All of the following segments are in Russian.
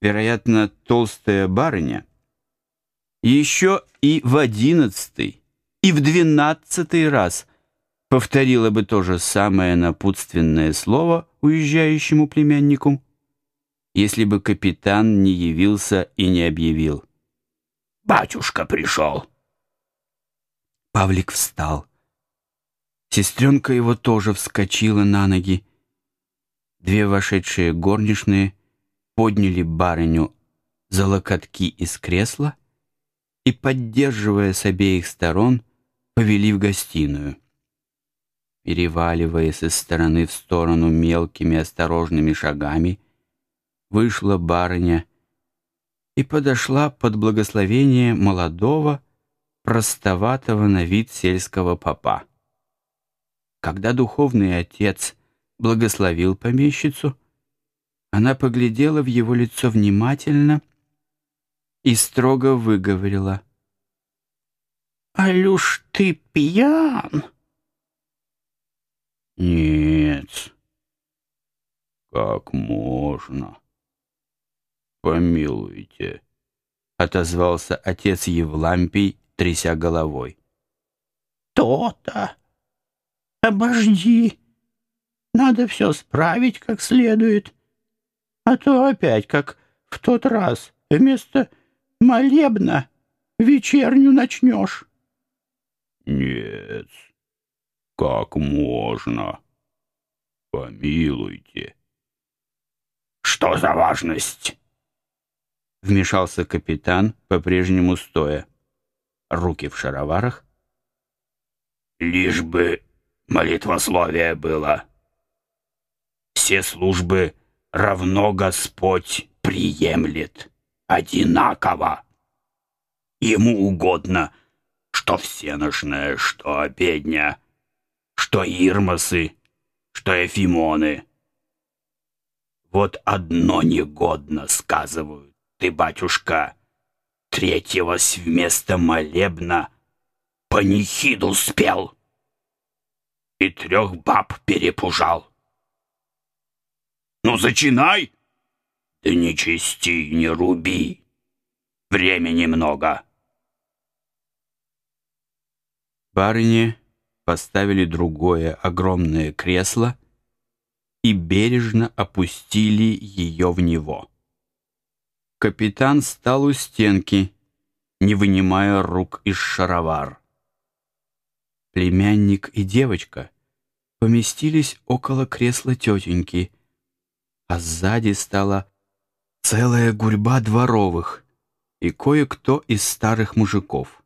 вероятно, толстая барыня, еще и в одиннадцатый, и в двенадцатый раз повторила бы то же самое напутственное слово уезжающему племяннику, если бы капитан не явился и не объявил. «Батюшка пришел!» Павлик встал. Сестренка его тоже вскочила на ноги. Две вошедшие горничные подняли барыню за локотки из кресла и, поддерживая с обеих сторон, повели в гостиную. Переваливаясь из стороны в сторону мелкими осторожными шагами, вышла барыня и подошла под благословение молодого, простоватого на вид сельского попа. Когда духовный отец благословил помещицу, она поглядела в его лицо внимательно и строго выговорила. «Алюш, ты пьян?» «Нет, как можно? Помилуйте», — отозвался отец Евлампий, тряся головой. «То-то! Обожди! Надо все справить как следует, а то опять, как в тот раз, вместо молебна вечерню начнешь». «Нет, как можно? Помилуйте». «Что за важность?» Вмешался капитан, по-прежнему стоя. Руки в шароварах. «Лишь бы молитвословие было. Все службы равно Господь приемлет, одинаково. Ему угодно, что всеношная, что обедня, что ирмасы, что эфимоны. Вот одно негодно, сказывают, ты, батюшка, третьего вместо молебна панихиду спел и трех баб перепужал. Ну, зачинай! Да не чисти, не руби. Времени много. Барыне поставили другое огромное кресло и бережно опустили ее в него. Капитан стал у стенки, не вынимая рук из шаровар. Племянник и девочка поместились около кресла тетеньки, а сзади стала целая гурьба дворовых и кое-кто из старых мужиков.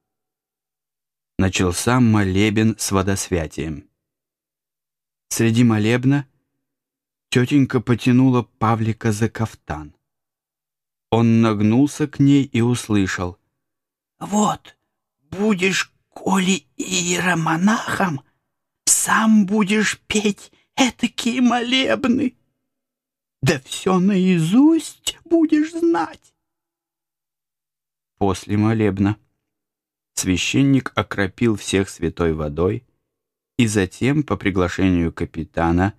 Начался молебен с водосвятием. Среди молебна тетенька потянула Павлика за кафтан. Он нагнулся к ней и услышал. «Вот, будешь, коли иеромонахом, сам будешь петь этакие молебны». Да все наизусть будешь знать. После молебна священник окропил всех святой водой и затем, по приглашению капитана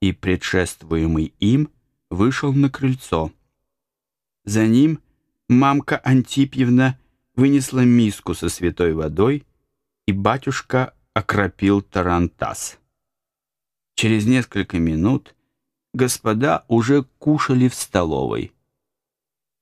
и предшествуемый им, вышел на крыльцо. За ним мамка Антипьевна вынесла миску со святой водой, и батюшка окропил тарантас. Через несколько минут господа уже кушали в столовой.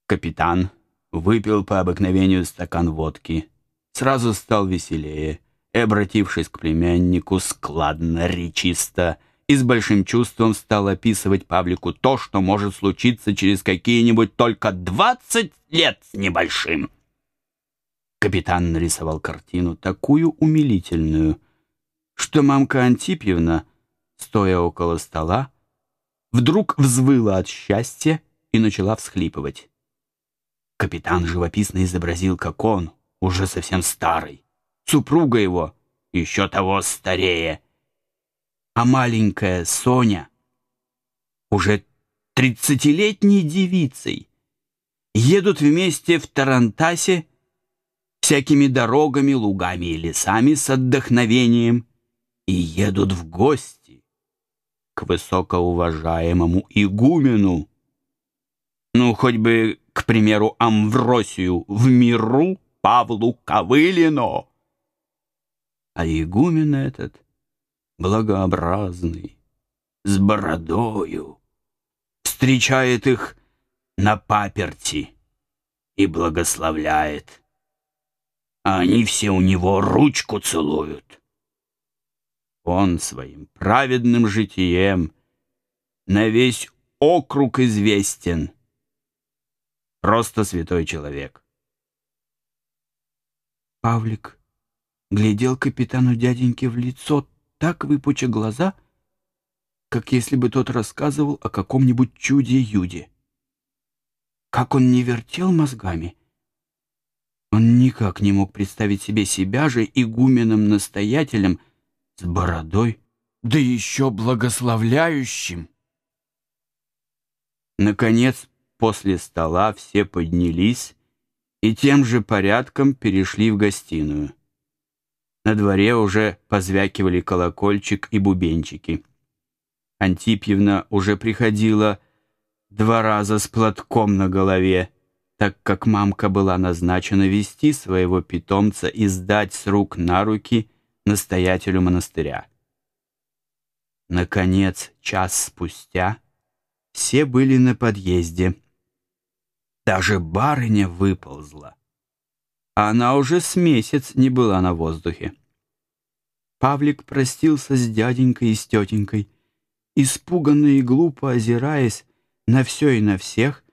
Капитан выпил по обыкновению стакан водки, сразу стал веселее и, обратившись к племяннику, складно, речисто и с большим чувством стал описывать Павлику то, что может случиться через какие-нибудь только двадцать лет с небольшим. Капитан нарисовал картину такую умилительную, что мамка Антипьевна, стоя около стола, вдруг взвыла от счастья и начала всхлипывать. Капитан живописно изобразил, как он, уже совсем старый, супруга его, еще того старее, а маленькая Соня, уже тридцатилетней девицей, едут вместе в Тарантасе всякими дорогами, лугами и лесами с отдохновением и едут в гости к высокоуважаемому игумену. Ну, хоть бы, к примеру, Амвросию в миру Павлу Ковылину. А игумен этот благообразный, с бородою, встречает их на паперти и благословляет. А они все у него ручку целуют. Он своим праведным житием на весь округ известен. Просто святой человек. Павлик глядел капитану дяденьке в лицо, так выпуча глаза, как если бы тот рассказывал о каком-нибудь чуде-юде. Как он не вертел мозгами! Он никак не мог представить себе себя же игуменом-настоятелем с бородой, да еще благословляющим. Наконец, после стола все поднялись и тем же порядком перешли в гостиную. На дворе уже позвякивали колокольчик и бубенчики. Антипьевна уже приходила два раза с платком на голове, так как мамка была назначена вести своего питомца и сдать с рук на руки настоятелю монастыря. Наконец, час спустя, все были на подъезде. Даже барыня выползла она уже с месяц не была на воздухе. Павлик простился с дяденькой и с тетенькой, испуганно и глупо озираясь на все и на всех,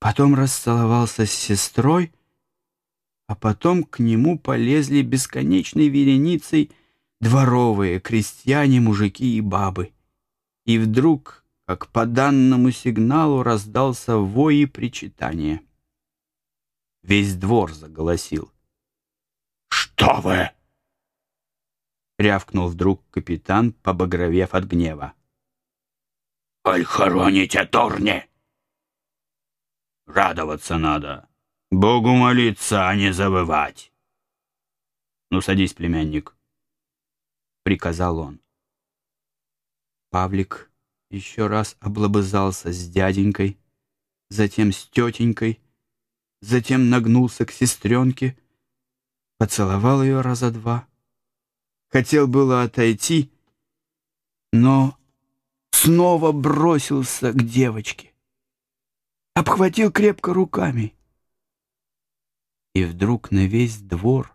потом расцеловался с сестрой, а потом к нему полезли бесконечной вереницей дворовые крестьяне, мужики и бабы. И вдруг, как по данному сигналу, раздался вой и причитание. Весь двор заголосил. «Что вы?» — рявкнул вдруг капитан, побагровев от гнева. «Аль хороните Торне!» «Радоваться надо. Богу молиться, а не забывать!» «Ну, садись, племянник», — приказал он. Павлик еще раз облобызался с дяденькой, затем с тетенькой, затем нагнулся к сестренке, поцеловал ее раза два. Хотел было отойти, но снова бросился к девочке, обхватил крепко руками. И вдруг на весь двор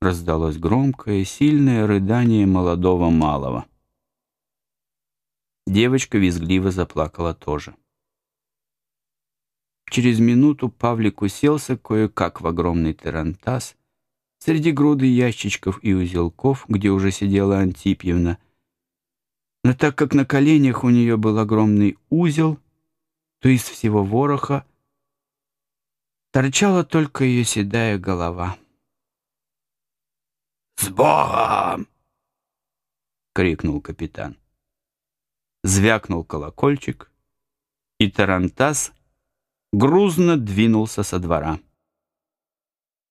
раздалось громкое, сильное рыдание молодого малого. Девочка визгливо заплакала тоже. Через минуту Павлик уселся кое-как в огромный тарантас среди груды ящичков и узелков, где уже сидела Антипьевна. Но так как на коленях у нее был огромный узел, то из всего вороха торчала только ее седая голова. «С Богом!» — крикнул капитан. Звякнул колокольчик, и тарантас — грузно двинулся со двора.